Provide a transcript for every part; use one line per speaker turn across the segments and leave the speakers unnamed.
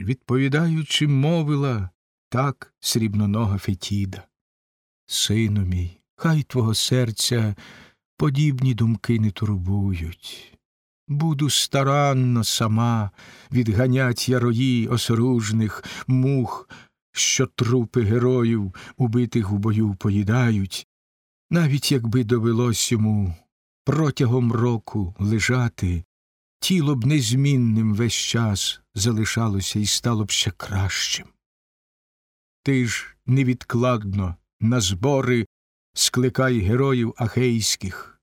відповідаючи, мовила так срібнонога Фетіда. Сину мій, хай твого серця подібні думки не турбують. Буду старанно сама відганять ярої осоружних мух, що трупи героїв, убитих у бою, поїдають, навіть якби довелось йому протягом року лежати, тіло б незмінним весь час залишалося і стало б ще кращим. Ти ж невідкладно на збори скликай героїв ахейських,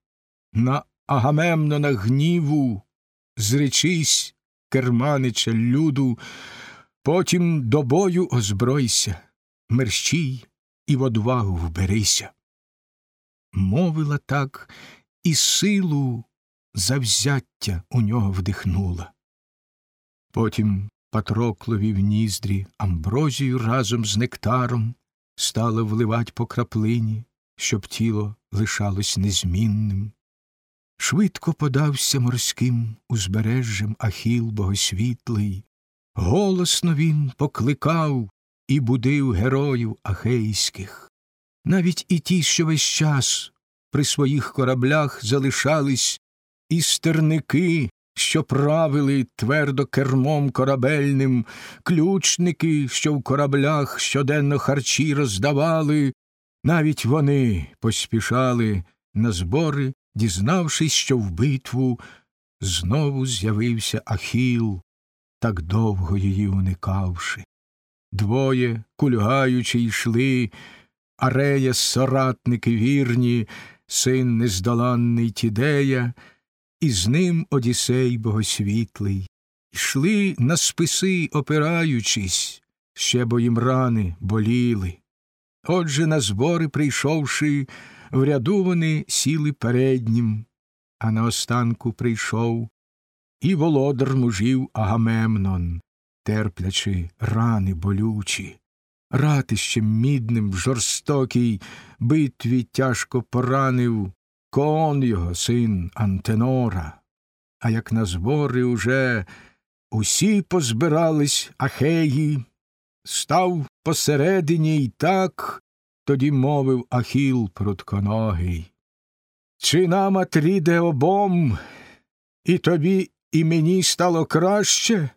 на Агамемнона гніву зречись, керманича люду, потім до бою озбройся, мерщій і в одвагу вберися. Мовила так і силу завзяття у нього вдихнула. Потім Патроклові в ніздрі амброзію разом з нектаром стала вливать по краплині, щоб тіло лишалось незмінним. Швидко подався морським узбережжям Ахіл богосвітлий, голосно він покликав і будив героїв ахейських. Навіть і ті, що весь час при своїх кораблях залишались, і стерники, що правили твердо кермом корабельним, ключники, що в кораблях щоденно харчі роздавали, навіть вони поспішали на збори, дізнавшись, що в битву знову з'явився Ахіл, так довго її уникавши. Двоє, кульгаючи, йшли, Арея соратники вірні, син нездоланний Тідея, і з ним Одісей богосвітлий. Йшли на списи, опираючись, ще бо їм рани боліли. Отже, на збори, прийшовши, в ряду вони сіли переднім, а на останку прийшов і володар мужів Агамемнон, терплячи рани болючі, ратищем мідним в жорстокій битві тяжко поранив кон його син Антенора. А як на збори уже усі позбирались ахеї, став посередині й так, тоді мовив Ахіл прутконогий. Чи нам Атріде обом, і тобі, і мені стало краще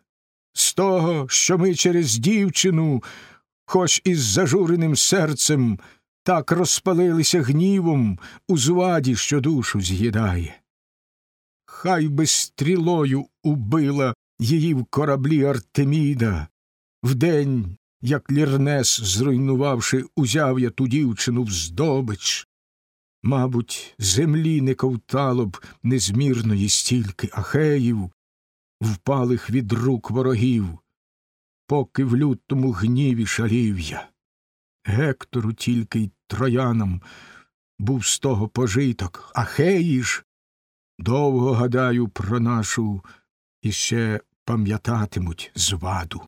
з того, що ми через дівчину, хоч із зажуреним серцем, так розпалилися гнівом у зваді, що душу з'їдає. Хай би стрілою убила її в кораблі Артеміда, вдень, як Лірнес, зруйнувавши, узяв я ту дівчину в здобич. Мабуть, землі не ковтало б незмірної стільки ахеїв, впалих від рук ворогів, поки в лютому гніві шалів я. Гектору тільки й троянам був з того пожиток, Ахеї ж довго гадаю про нашу іще пам'ятатимуть зваду.